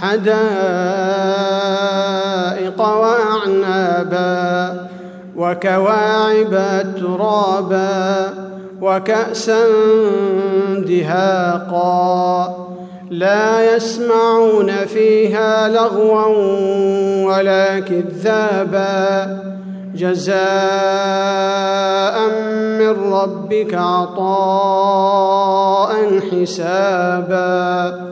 حدائق وأعنابا وكواعب ترابا وكأسا دهاقا لا يسمعون فيها لغوا ولا كذابا جزاء من ربك عطاء حسابا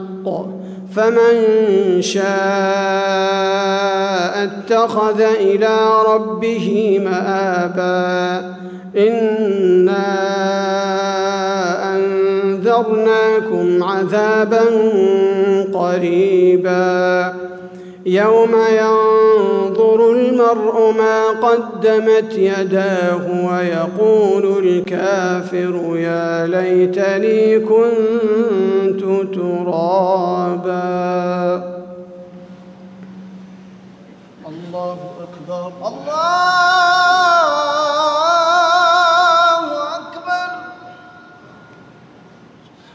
فمن شاء اتخذ إلى ربه مآبا إنا أنذرناكم عذابا قريبا يوم ينظر المرء ما قدمت يداه ويقول الكافر يا ليتني كنت ترابا. الله أكبر. الله